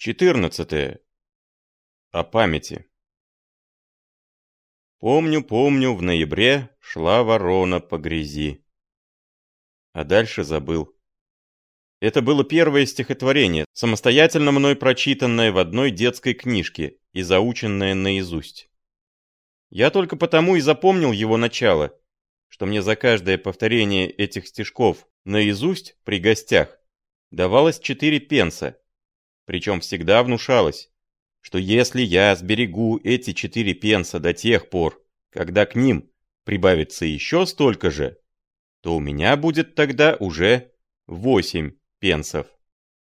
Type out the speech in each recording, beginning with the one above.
14. О памяти. Помню, помню, в ноябре шла ворона по грязи. А дальше забыл. Это было первое стихотворение, самостоятельно мной прочитанное в одной детской книжке и заученное наизусть. Я только потому и запомнил его начало, что мне за каждое повторение этих стишков наизусть при гостях давалось 4 пенса, причем всегда внушалось, что если я сберегу эти четыре пенса до тех пор, когда к ним прибавится еще столько же, то у меня будет тогда уже восемь пенсов.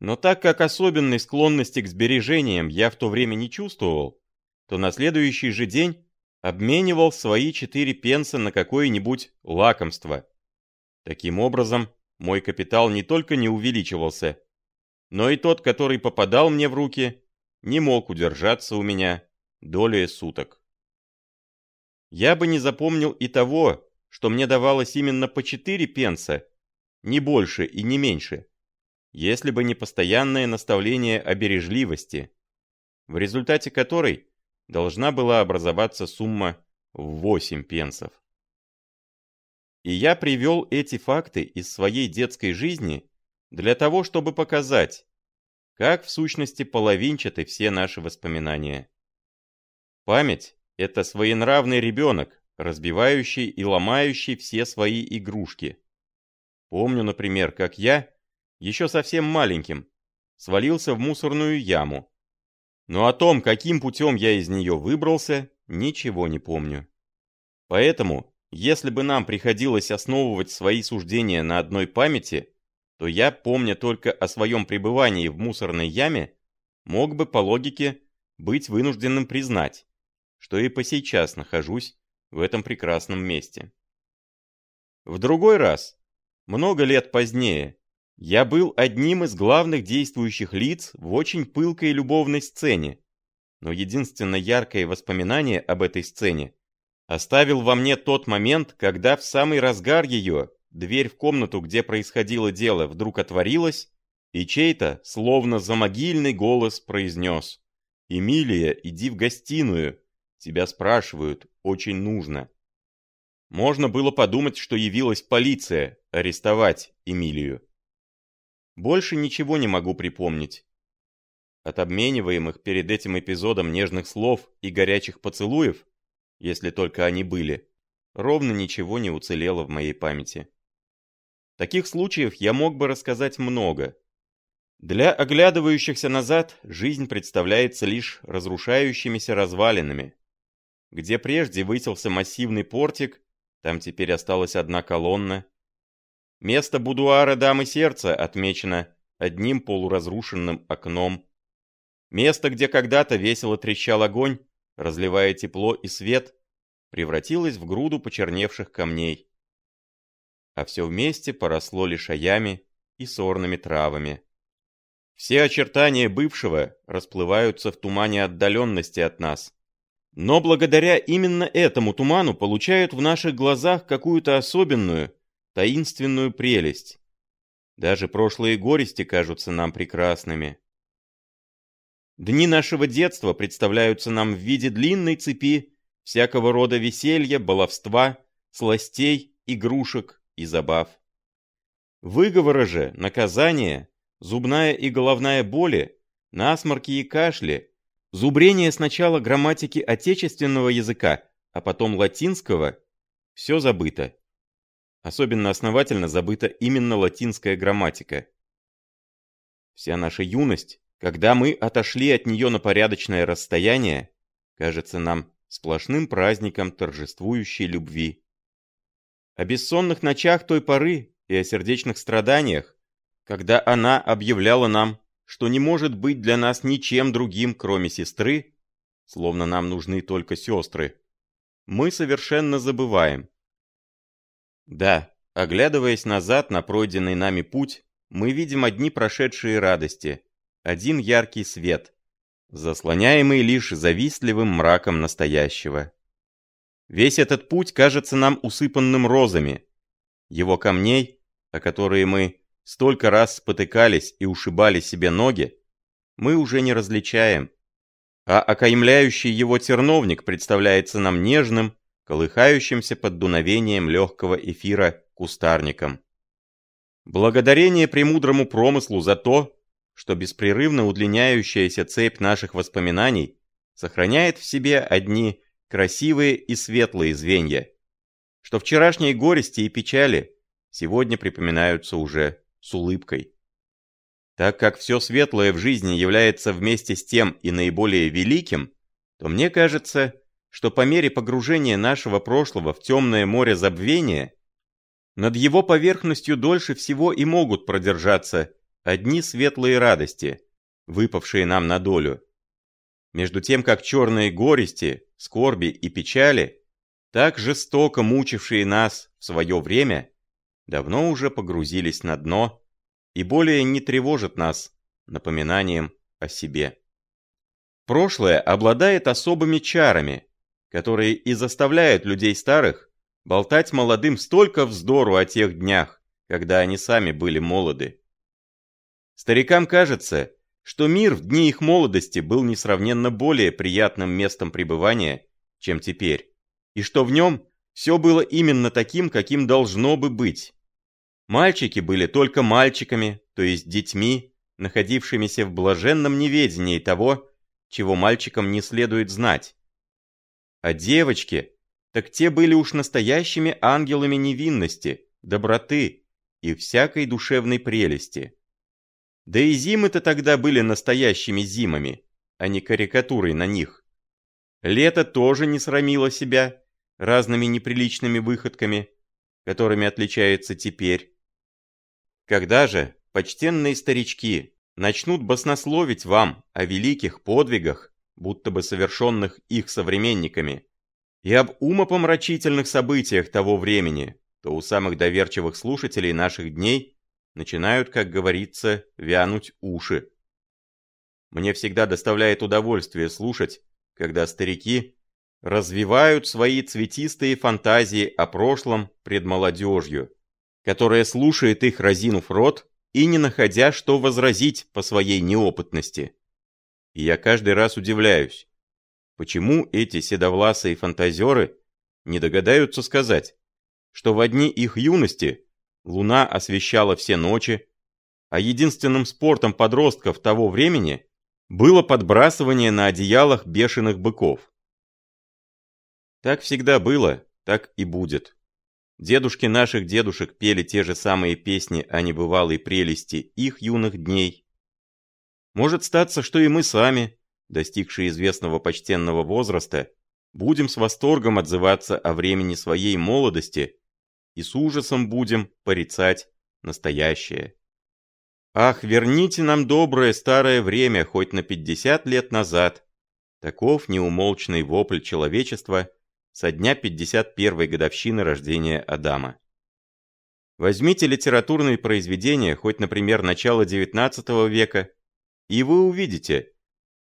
Но так как особенной склонности к сбережениям я в то время не чувствовал, то на следующий же день обменивал свои четыре пенса на какое-нибудь лакомство. Таким образом, мой капитал не только не увеличивался, но и тот, который попадал мне в руки, не мог удержаться у меня долее суток. Я бы не запомнил и того, что мне давалось именно по 4 пенса, не больше и не меньше, если бы не постоянное наставление о бережливости, в результате которой должна была образоваться сумма в 8 пенсов. И я привел эти факты из своей детской жизни для того, чтобы показать, как в сущности половинчаты все наши воспоминания. Память — это своенравный ребенок, разбивающий и ломающий все свои игрушки. Помню, например, как я, еще совсем маленьким, свалился в мусорную яму. Но о том, каким путем я из нее выбрался, ничего не помню. Поэтому, если бы нам приходилось основывать свои суждения на одной памяти, то я, помня только о своем пребывании в мусорной яме, мог бы по логике быть вынужденным признать, что и по сейчас нахожусь в этом прекрасном месте. В другой раз, много лет позднее, я был одним из главных действующих лиц в очень пылкой любовной сцене, но единственно яркое воспоминание об этой сцене оставил во мне тот момент, когда в самый разгар ее Дверь в комнату, где происходило дело, вдруг отворилась, и чей-то, словно замогильный голос, произнес «Эмилия, иди в гостиную, тебя спрашивают, очень нужно». Можно было подумать, что явилась полиция арестовать Эмилию. Больше ничего не могу припомнить. От обмениваемых перед этим эпизодом нежных слов и горячих поцелуев, если только они были, ровно ничего не уцелело в моей памяти. Таких случаев я мог бы рассказать много. Для оглядывающихся назад жизнь представляется лишь разрушающимися развалинами. Где прежде высился массивный портик, там теперь осталась одна колонна. Место будуара дамы сердца отмечено одним полуразрушенным окном. Место, где когда-то весело трещал огонь, разливая тепло и свет, превратилось в груду почерневших камней а все вместе поросло лишаями и сорными травами. Все очертания бывшего расплываются в тумане отдаленности от нас. Но благодаря именно этому туману получают в наших глазах какую-то особенную, таинственную прелесть. Даже прошлые горести кажутся нам прекрасными. Дни нашего детства представляются нам в виде длинной цепи всякого рода веселья, баловства, сластей, игрушек, и забав. Выговоры же, наказания, зубная и головная боли, насморки и кашли, зубрение сначала грамматики отечественного языка, а потом латинского, все забыто. Особенно основательно забыта именно латинская грамматика. Вся наша юность, когда мы отошли от нее на порядочное расстояние, кажется нам сплошным праздником торжествующей любви о бессонных ночах той поры и о сердечных страданиях, когда она объявляла нам, что не может быть для нас ничем другим, кроме сестры, словно нам нужны только сестры, мы совершенно забываем. Да, оглядываясь назад на пройденный нами путь, мы видим одни прошедшие радости, один яркий свет, заслоняемый лишь завистливым мраком настоящего. Весь этот путь кажется нам усыпанным розами. Его камней, о которые мы столько раз спотыкались и ушибали себе ноги, мы уже не различаем, а окаймляющий его терновник представляется нам нежным, колыхающимся под дуновением легкого эфира кустарником. Благодарение премудрому промыслу за то, что беспрерывно удлиняющаяся цепь наших воспоминаний сохраняет в себе одни красивые и светлые звенья, что вчерашние горести и печали сегодня припоминаются уже с улыбкой. Так как все светлое в жизни является вместе с тем и наиболее великим, то мне кажется, что по мере погружения нашего прошлого в темное море забвения, над его поверхностью дольше всего и могут продержаться одни светлые радости, выпавшие нам на долю. Между тем, как черные горести, скорби и печали, так жестоко мучившие нас в свое время, давно уже погрузились на дно и более не тревожат нас напоминанием о себе. Прошлое обладает особыми чарами, которые и заставляют людей старых болтать молодым столько вздору о тех днях, когда они сами были молоды. Старикам кажется, что мир в дни их молодости был несравненно более приятным местом пребывания, чем теперь, и что в нем все было именно таким, каким должно бы быть. Мальчики были только мальчиками, то есть детьми, находившимися в блаженном неведении того, чего мальчикам не следует знать. А девочки, так те были уж настоящими ангелами невинности, доброты и всякой душевной прелести. Да и зимы-то тогда были настоящими зимами, а не карикатурой на них. Лето тоже не срамило себя разными неприличными выходками, которыми отличается теперь. Когда же почтенные старички начнут баснословить вам о великих подвигах, будто бы совершенных их современниками, и об умопомрачительных событиях того времени, то у самых доверчивых слушателей наших дней начинают, как говорится, вянуть уши. Мне всегда доставляет удовольствие слушать, когда старики развивают свои цветистые фантазии о прошлом пред молодежью, которая слушает их разинув рот и не находя, что возразить по своей неопытности. И я каждый раз удивляюсь, почему эти седовласые фантазеры не догадаются сказать, что в одни их юности Луна освещала все ночи, а единственным спортом подростков того времени было подбрасывание на одеялах бешеных быков. Так всегда было, так и будет. Дедушки наших дедушек пели те же самые песни о небывалой прелести их юных дней. Может статься, что и мы сами, достигшие известного почтенного возраста, будем с восторгом отзываться о времени своей молодости и с ужасом будем порицать настоящее. Ах, верните нам доброе старое время хоть на 50 лет назад. Таков неумолчный вопль человечества со дня 51 годовщины рождения Адама. Возьмите литературные произведения, хоть, например, начала XIX века, и вы увидите,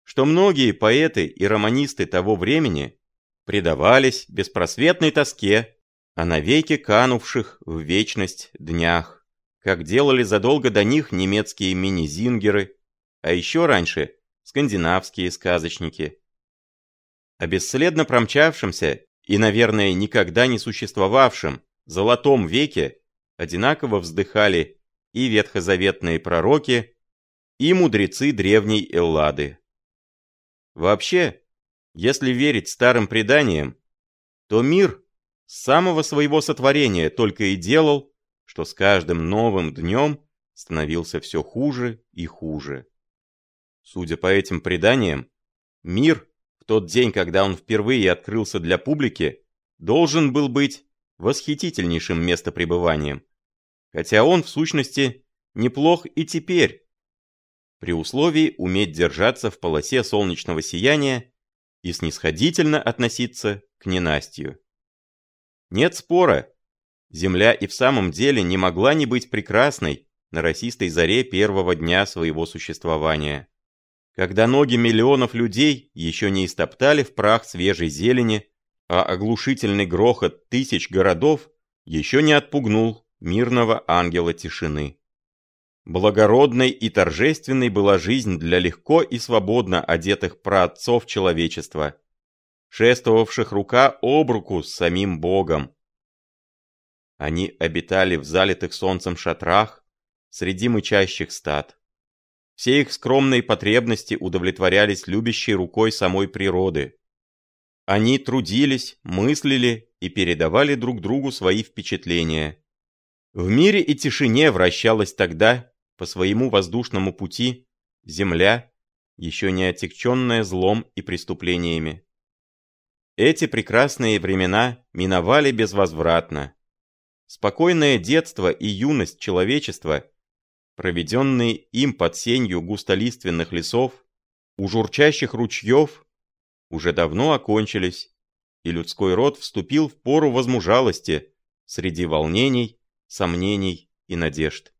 что многие поэты и романисты того времени предавались беспросветной тоске о навеки канувших в вечность днях, как делали задолго до них немецкие мини-зингеры, а еще раньше скандинавские сказочники. О бесследно промчавшемся и, наверное, никогда не существовавшем золотом веке одинаково вздыхали и ветхозаветные пророки, и мудрецы древней Эллады. Вообще, если верить старым преданиям, то мир с самого своего сотворения только и делал, что с каждым новым днем становился все хуже и хуже. Судя по этим преданиям, мир в тот день, когда он впервые открылся для публики, должен был быть восхитительнейшим местопребыванием, хотя он, в сущности, неплох и теперь, при условии уметь держаться в полосе солнечного сияния и снисходительно относиться к ненастью. Нет спора. Земля и в самом деле не могла не быть прекрасной на расистой заре первого дня своего существования. Когда ноги миллионов людей еще не истоптали в прах свежей зелени, а оглушительный грохот тысяч городов еще не отпугнул мирного ангела тишины. Благородной и торжественной была жизнь для легко и свободно одетых праотцов человечества, шествовавших рука об руку с самим Богом. Они обитали в залитых солнцем шатрах, среди мычащих стад. Все их скромные потребности удовлетворялись любящей рукой самой природы. Они трудились, мыслили и передавали друг другу свои впечатления. В мире и тишине вращалась тогда, по своему воздушному пути, земля, еще не отягченная злом и преступлениями. Эти прекрасные времена миновали безвозвратно. Спокойное детство и юность человечества, проведенные им под сенью густолиственных лесов, у журчащих ручьев, уже давно окончились, и людской род вступил в пору возмужалости среди волнений, сомнений и надежд.